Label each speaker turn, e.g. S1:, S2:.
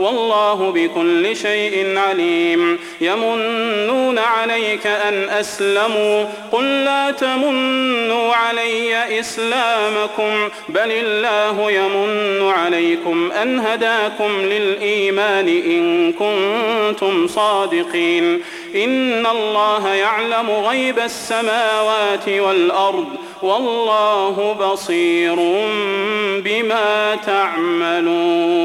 S1: والله بكل شيء عليم. يمنون عليك أن أسلموا. قل لا تمنوا علي إسلامكم. بل الله يمن عليكم أن هداكم للإيمان إن كنتم صادقين. إن الله يعلم غيب السماوات والأرض. والله بصير بما تعملون.